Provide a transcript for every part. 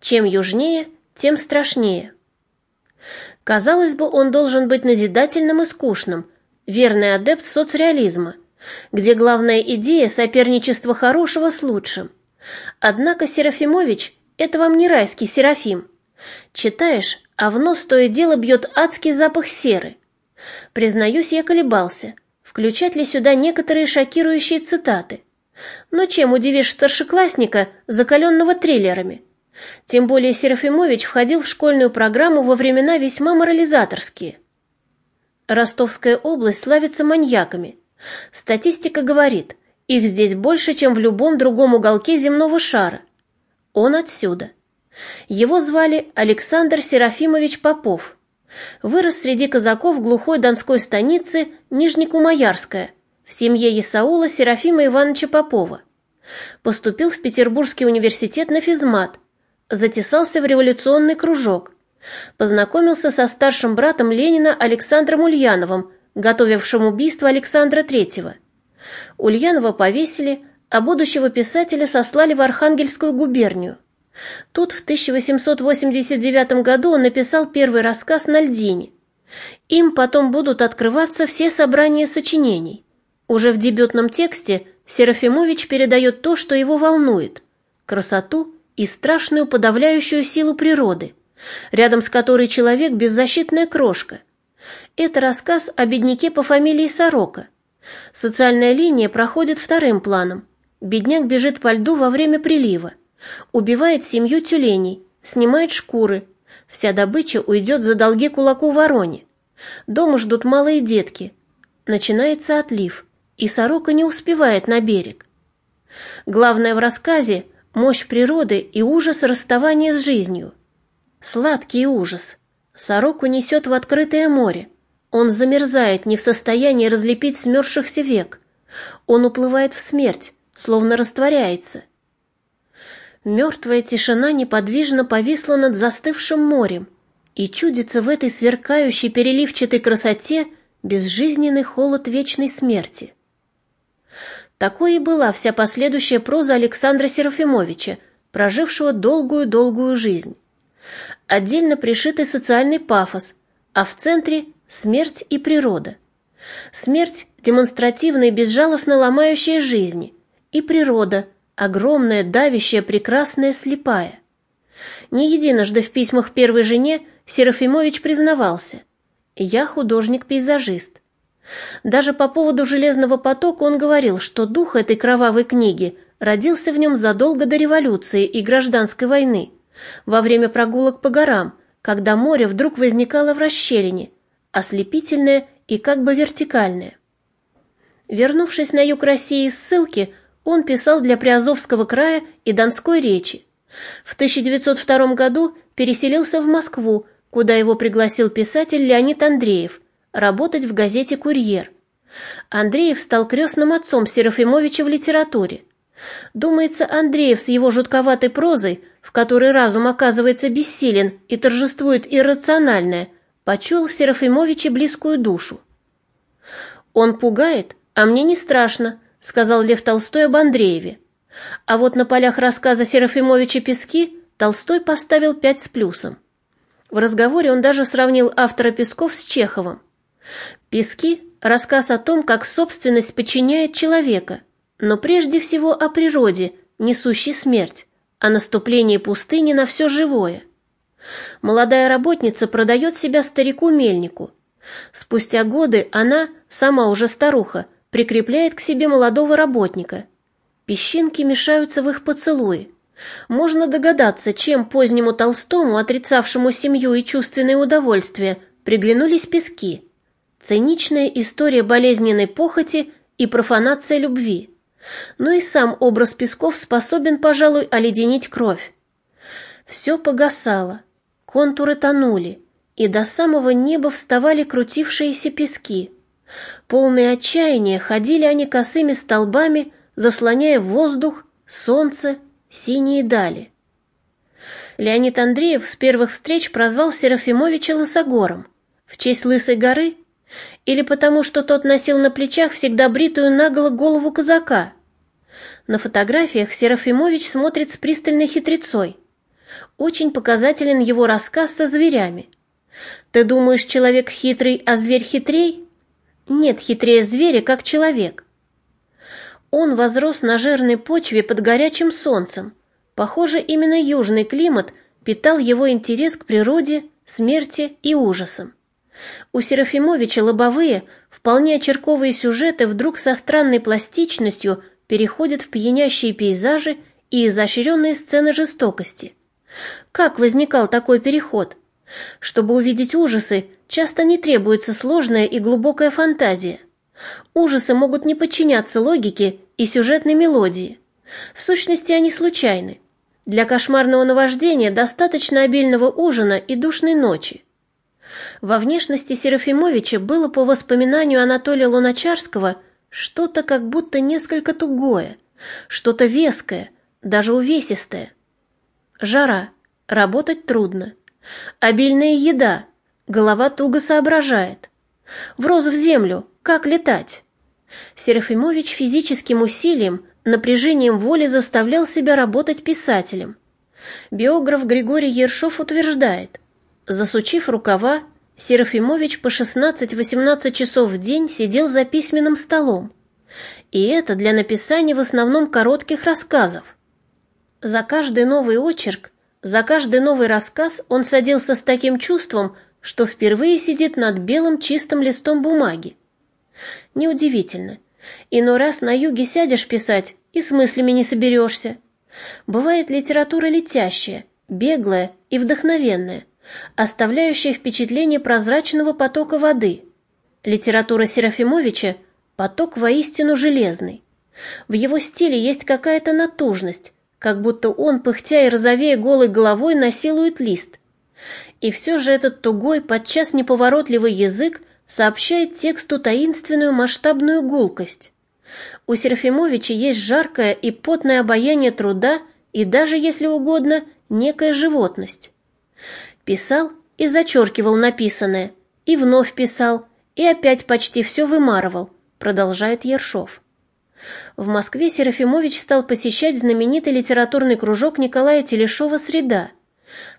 Чем южнее, тем страшнее. Казалось бы, он должен быть назидательным и скучным, верный адепт соцреализма, где главная идея – соперничество хорошего с лучшим. Однако Серафимович – это вам не райский Серафим. Читаешь, а в нос то и дело бьет адский запах серы. Признаюсь, я колебался, включать ли сюда некоторые шокирующие цитаты. Но чем удивишь старшеклассника, закаленного триллерами – тем более Серафимович входил в школьную программу во времена весьма морализаторские. Ростовская область славится маньяками. Статистика говорит, их здесь больше, чем в любом другом уголке земного шара. Он отсюда. Его звали Александр Серафимович Попов. Вырос среди казаков глухой донской станицы Нижнекумаярская в семье Исаула Серафима Ивановича Попова. Поступил в Петербургский университет на физмат, затесался в революционный кружок, познакомился со старшим братом Ленина Александром Ульяновым, готовившим убийство Александра III. Ульянова повесили, а будущего писателя сослали в Архангельскую губернию. Тут в 1889 году он написал первый рассказ на льдине. Им потом будут открываться все собрания сочинений. Уже в дебютном тексте Серафимович передает то, что его волнует – красоту и страшную подавляющую силу природы, рядом с которой человек – беззащитная крошка. Это рассказ о бедняке по фамилии Сорока. Социальная линия проходит вторым планом. Бедняк бежит по льду во время прилива, убивает семью тюленей, снимает шкуры. Вся добыча уйдет за долги кулаку вороне. Дома ждут малые детки. Начинается отлив, и сорока не успевает на берег. Главное в рассказе мощь природы и ужас расставания с жизнью. Сладкий ужас. Сороку несет в открытое море. Он замерзает, не в состоянии разлепить смерзшихся век. Он уплывает в смерть, словно растворяется. Мертвая тишина неподвижно повисла над застывшим морем, и чудится в этой сверкающей переливчатой красоте безжизненный холод вечной смерти. Такой и была вся последующая проза Александра Серафимовича, прожившего долгую-долгую жизнь. Отдельно пришитый социальный пафос, а в центре – смерть и природа. Смерть – демонстративно и безжалостно ломающая жизни, и природа – огромная, давящая, прекрасная, слепая. Не единожды в письмах первой жене Серафимович признавался – я художник-пейзажист. Даже по поводу «Железного потока» он говорил, что дух этой кровавой книги родился в нем задолго до революции и гражданской войны, во время прогулок по горам, когда море вдруг возникало в расщелине, ослепительное и как бы вертикальное. Вернувшись на юг России из ссылки, он писал для Приазовского края и Донской речи. В 1902 году переселился в Москву, куда его пригласил писатель Леонид Андреев – работать в газете «Курьер». Андреев стал крестным отцом Серафимовича в литературе. Думается, Андреев с его жутковатой прозой, в которой разум оказывается бессилен и торжествует иррациональное, почуял в Серафимовиче близкую душу. «Он пугает, а мне не страшно», — сказал Лев Толстой об Андрееве. А вот на полях рассказа Серафимовича «Пески» Толстой поставил пять с плюсом. В разговоре он даже сравнил автора «Песков» с Чеховым. Пески – рассказ о том, как собственность подчиняет человека, но прежде всего о природе, несущей смерть, о наступлении пустыни на все живое. Молодая работница продает себя старику-мельнику. Спустя годы она, сама уже старуха, прикрепляет к себе молодого работника. Песчинки мешаются в их поцелуе. Можно догадаться, чем позднему Толстому, отрицавшему семью и чувственное удовольствие, приглянулись пески – Циничная история болезненной похоти и профанация любви. Но и сам образ Песков способен, пожалуй, оледенить кровь. Все погасало, контуры тонули, и до самого неба вставали крутившиеся пески. Полные отчаяния ходили они косыми столбами, заслоняя воздух, солнце, синие дали. Леонид Андреев с первых встреч прозвал Серафимовича Лысогором. В честь Лысой горы или потому, что тот носил на плечах всегда бритую наголо голову казака? На фотографиях Серафимович смотрит с пристальной хитрецой. Очень показателен его рассказ со зверями. Ты думаешь, человек хитрый, а зверь хитрей? Нет хитрее зверя, как человек. Он возрос на жирной почве под горячим солнцем. Похоже, именно южный климат питал его интерес к природе, смерти и ужасам. У Серафимовича лобовые, вполне очерковые сюжеты вдруг со странной пластичностью переходят в пьянящие пейзажи и изощренные сцены жестокости. Как возникал такой переход? Чтобы увидеть ужасы, часто не требуется сложная и глубокая фантазия. Ужасы могут не подчиняться логике и сюжетной мелодии. В сущности, они случайны. Для кошмарного наваждения достаточно обильного ужина и душной ночи. Во внешности Серафимовича было, по воспоминанию Анатолия Луначарского, что-то как будто несколько тугое, что-то веское, даже увесистое. Жара, работать трудно. Обильная еда, голова туго соображает. Врос в землю, как летать? Серафимович физическим усилием, напряжением воли заставлял себя работать писателем. Биограф Григорий Ершов утверждает, засучив рукава, Серафимович по 16-18 часов в день сидел за письменным столом. И это для написания в основном коротких рассказов. За каждый новый очерк, за каждый новый рассказ он садился с таким чувством, что впервые сидит над белым чистым листом бумаги. Неудивительно. Иной раз на юге сядешь писать и с мыслями не соберешься. Бывает литература летящая, беглая и вдохновенная, оставляющая впечатление прозрачного потока воды. Литература Серафимовича – поток воистину железный. В его стиле есть какая-то натужность, как будто он, пыхтя и розовея голой головой, насилует лист. И все же этот тугой, подчас неповоротливый язык сообщает тексту таинственную масштабную гулкость. У Серафимовича есть жаркое и потное обаяние труда и даже, если угодно, некая животность. Писал и зачеркивал написанное, и вновь писал, и опять почти все вымарывал, продолжает Ершов. В Москве Серафимович стал посещать знаменитый литературный кружок Николая Телешова «Среда».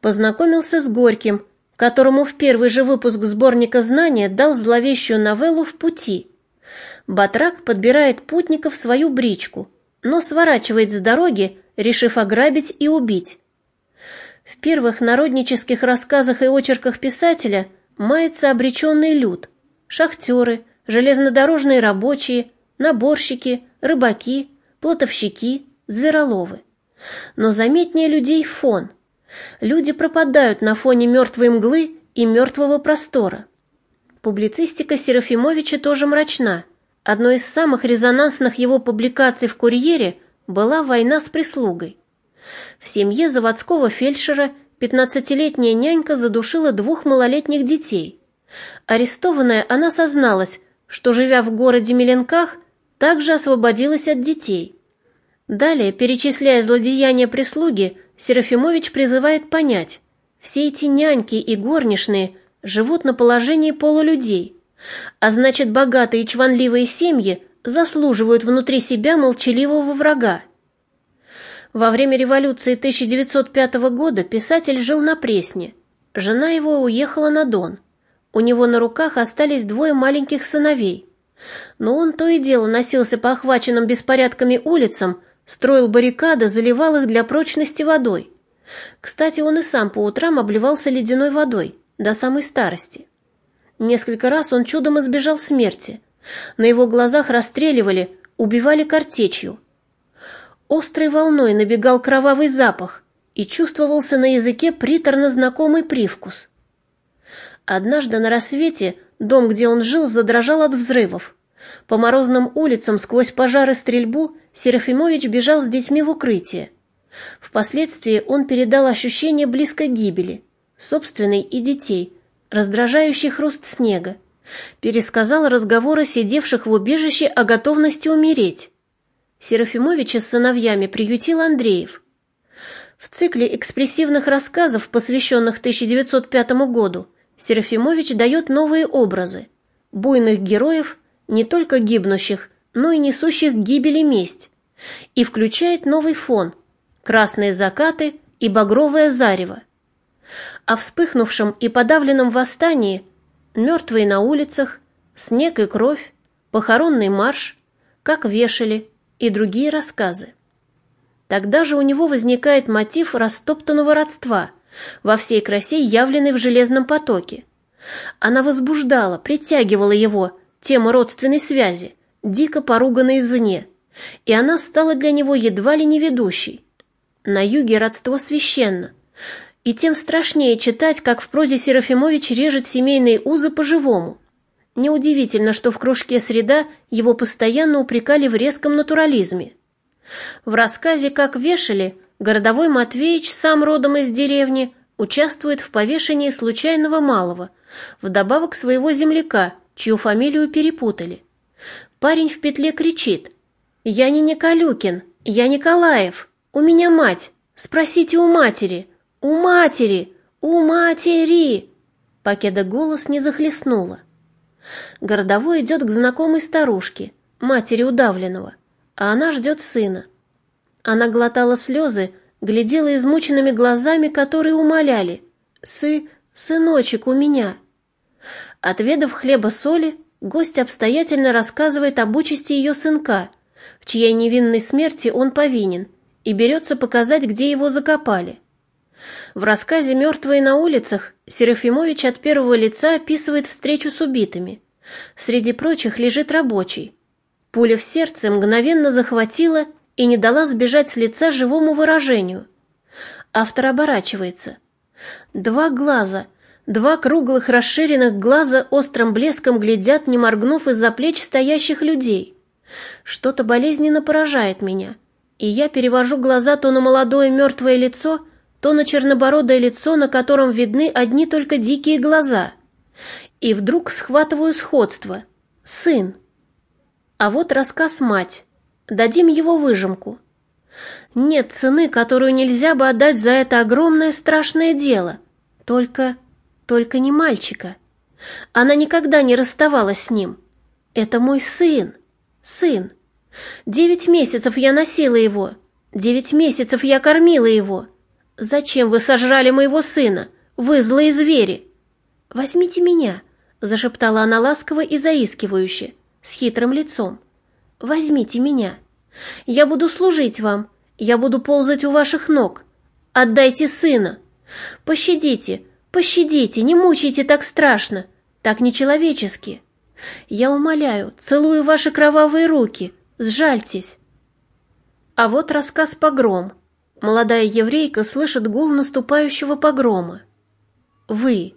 Познакомился с Горьким, которому в первый же выпуск сборника «Знания» дал зловещую новеллу «В пути». Батрак подбирает путников в свою бричку, но сворачивает с дороги, решив ограбить и убить. В первых народнических рассказах и очерках писателя мается обреченный люд, шахтеры, железнодорожные рабочие, наборщики, рыбаки, плотовщики, звероловы. Но заметнее людей фон – Люди пропадают на фоне мертвой мглы и мертвого простора. Публицистика Серафимовича тоже мрачна. Одной из самых резонансных его публикаций в «Курьере» была «Война с прислугой». В семье заводского фельдшера 15-летняя нянька задушила двух малолетних детей. Арестованная, она созналась, что, живя в городе Меленках, также освободилась от детей. Далее, перечисляя злодеяния прислуги, Серафимович призывает понять, все эти няньки и горничные живут на положении полулюдей, а значит, богатые и чванливые семьи заслуживают внутри себя молчаливого врага. Во время революции 1905 года писатель жил на Пресне. Жена его уехала на Дон. У него на руках остались двое маленьких сыновей. Но он то и дело носился по охваченным беспорядками улицам, Строил баррикады, заливал их для прочности водой. Кстати, он и сам по утрам обливался ледяной водой, до самой старости. Несколько раз он чудом избежал смерти. На его глазах расстреливали, убивали картечью. Острой волной набегал кровавый запах, и чувствовался на языке приторно знакомый привкус. Однажды на рассвете дом, где он жил, задрожал от взрывов. По морозным улицам сквозь пожары стрельбу Серафимович бежал с детьми в укрытие. Впоследствии он передал ощущение близкой гибели, собственной и детей, раздражающий хруст снега, пересказал разговоры сидевших в убежище о готовности умереть. Серафимовича с сыновьями приютил Андреев. В цикле экспрессивных рассказов, посвященных 1905 году, Серафимович дает новые образы – буйных героев, не только гибнущих, но и несущих гибели месть, и включает новый фон – красные закаты и багровое зарево. О вспыхнувшем и подавленном восстании мертвые на улицах, снег и кровь, похоронный марш, как вешали и другие рассказы. Тогда же у него возникает мотив растоптанного родства, во всей красе явленный в железном потоке. Она возбуждала, притягивала его, тема родственной связи, дико поруганной извне, и она стала для него едва ли не ведущей. На юге родство священно, и тем страшнее читать, как в прозе Серафимович режет семейные узы по-живому. Неудивительно, что в кружке «Среда» его постоянно упрекали в резком натурализме. В рассказе «Как вешали» городовой Матвеич, сам родом из деревни, участвует в повешении случайного малого, вдобавок своего земляка, чью фамилию перепутали. Парень в петле кричит «Я не Николюкин, я Николаев, у меня мать, спросите у матери, у матери, у матери!» Покеда голос не захлестнула. Городовой идет к знакомой старушке, матери удавленного, а она ждет сына. Она глотала слезы, глядела измученными глазами, которые умоляли «Сы, сыночек у меня». Отведав хлеба соли, гость обстоятельно рассказывает об участи ее сынка, в чьей невинной смерти он повинен, и берется показать, где его закопали. В рассказе «Мертвые на улицах» Серафимович от первого лица описывает встречу с убитыми. Среди прочих лежит рабочий. Пуля в сердце мгновенно захватила и не дала сбежать с лица живому выражению. Автор оборачивается. Два глаза, два круглых расширенных глаза острым блеском глядят, не моргнув из-за плеч стоящих людей. Что-то болезненно поражает меня, и я перевожу глаза то на молодое мертвое лицо, то на чернобородое лицо, на котором видны одни только дикие глаза. И вдруг схватываю сходство. Сын. А вот рассказ «Мать». Дадим его выжимку. Нет цены, которую нельзя бы отдать за это огромное страшное дело. Только... только не мальчика. Она никогда не расставалась с ним. Это мой сын. Сын. Девять месяцев я носила его. Девять месяцев я кормила его. «Зачем вы сожрали моего сына? Вы злые звери!» «Возьмите меня», — зашептала она ласково и заискивающе, с хитрым лицом. «Возьмите меня. Я буду служить вам. Я буду ползать у ваших ног. Отдайте сына. Пощадите, пощадите, не мучайте так страшно, так нечеловечески. Я умоляю, целую ваши кровавые руки, сжальтесь». А вот рассказ «Погром», Молодая еврейка слышит гул наступающего погрома. «Вы!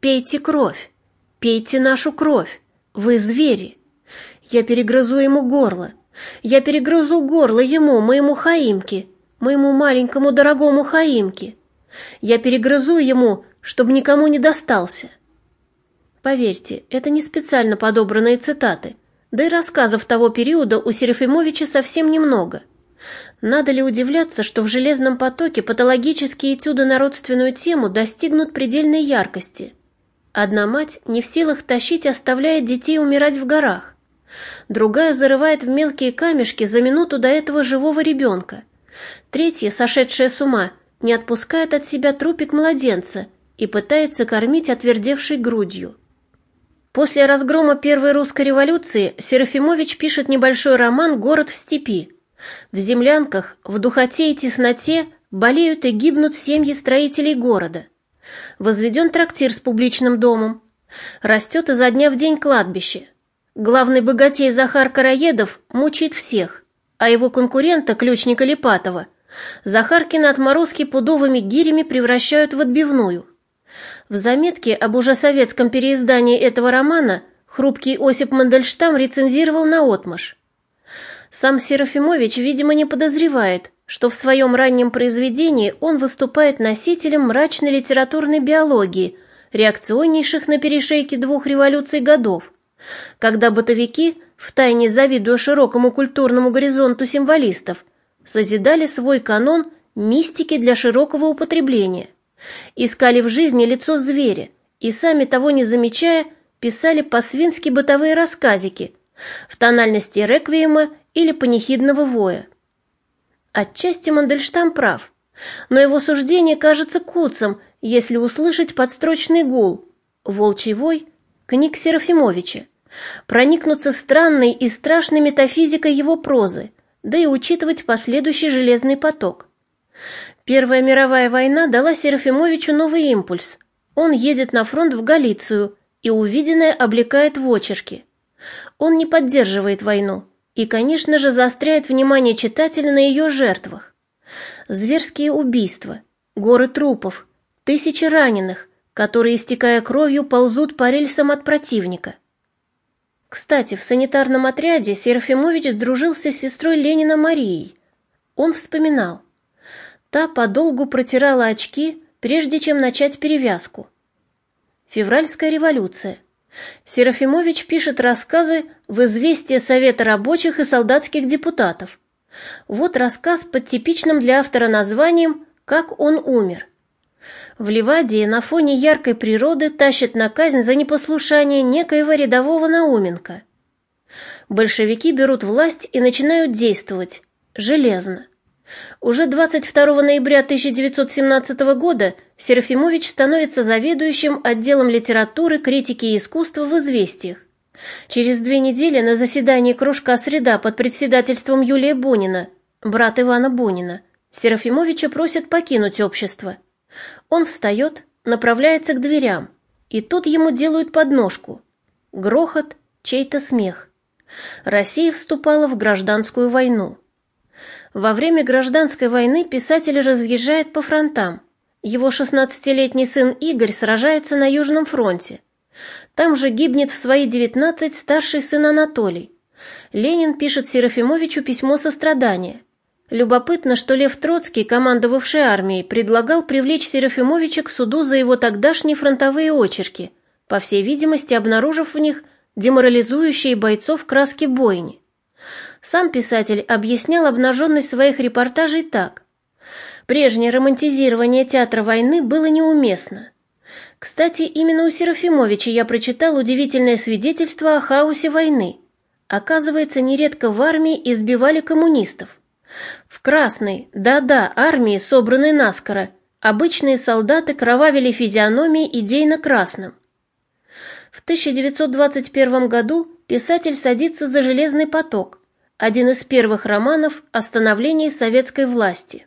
Пейте кровь! Пейте нашу кровь! Вы звери! Я перегрызу ему горло! Я перегрызу горло ему, моему Хаимке, моему маленькому дорогому Хаимке! Я перегрызу ему, чтобы никому не достался!» Поверьте, это не специально подобранные цитаты, да и рассказов того периода у Серафимовича совсем немного – надо ли удивляться, что в «Железном потоке» патологические этюды на родственную тему достигнут предельной яркости? Одна мать не в силах тащить оставляет детей умирать в горах. Другая зарывает в мелкие камешки за минуту до этого живого ребенка. Третья, сошедшая с ума, не отпускает от себя трупик младенца и пытается кормить отвердевшей грудью. После разгрома Первой русской революции Серафимович пишет небольшой роман «Город в степи», в землянках, в духоте и тесноте болеют и гибнут семьи строителей города. Возведен трактир с публичным домом. Растет изо дня в день кладбище. Главный богатей Захар Караедов мучает всех, а его конкурента, ключника Липатова, Захаркина отморозки пудовыми гирями превращают в отбивную. В заметке об уже советском переиздании этого романа хрупкий Осип Мандельштам рецензировал наотмашь. Сам Серафимович, видимо, не подозревает, что в своем раннем произведении он выступает носителем мрачной литературной биологии, реакционнейших на перешейке двух революций годов, когда бытовики, втайне завидуя широкому культурному горизонту символистов, созидали свой канон мистики для широкого употребления, искали в жизни лицо зверя и, сами того не замечая, писали по-свински бытовые рассказики в тональности реквиема или панихидного воя. Отчасти Мандельштам прав. Но его суждение кажется куцом, если услышать подстрочный гул, волчий вой, книг Серафимовича, проникнуться странной и страшной метафизикой его прозы, да и учитывать последующий железный поток. Первая мировая война дала Серафимовичу новый импульс. Он едет на фронт в Галицию, и увиденное облекает в очерки. Он не поддерживает войну и, конечно же, заостряет внимание читателя на ее жертвах. Зверские убийства, горы трупов, тысячи раненых, которые, истекая кровью, ползут по рельсам от противника. Кстати, в санитарном отряде Серафимович сдружился с сестрой Ленина Марией. Он вспоминал. Та подолгу протирала очки, прежде чем начать перевязку. Февральская революция. Серафимович пишет рассказы в «Известие Совета рабочих и солдатских депутатов». Вот рассказ под типичным для автора названием «Как он умер». В Ливадии на фоне яркой природы тащат на казнь за непослушание некоего рядового Науменко. Большевики берут власть и начинают действовать. Железно. Уже 22 ноября 1917 года Серафимович становится заведующим отделом литературы, критики и искусства в «Известиях». Через две недели на заседании кружка «Среда» под председательством Юлия Бунина, брат Ивана Бунина, Серафимовича просят покинуть общество. Он встает, направляется к дверям, и тут ему делают подножку. Грохот, чей-то смех. Россия вступала в гражданскую войну. Во время гражданской войны писатель разъезжает по фронтам. Его 16-летний сын Игорь сражается на Южном фронте. Там же гибнет в свои 19 старший сын Анатолий. Ленин пишет Серафимовичу письмо сострадания. Любопытно, что Лев Троцкий, командовавший армией, предлагал привлечь Серафимовича к суду за его тогдашние фронтовые очерки, по всей видимости, обнаружив в них деморализующие бойцов краски бойни. Сам писатель объяснял обнаженность своих репортажей так. Прежнее романтизирование театра войны было неуместно. Кстати, именно у Серафимовича я прочитал удивительное свидетельство о хаосе войны. Оказывается, нередко в армии избивали коммунистов. В Красной, да-да, армии, собранной наскоро, обычные солдаты кровавили физиономии идейно красным. В 1921 году писатель садится за «Железный поток», один из первых романов о становлении советской власти.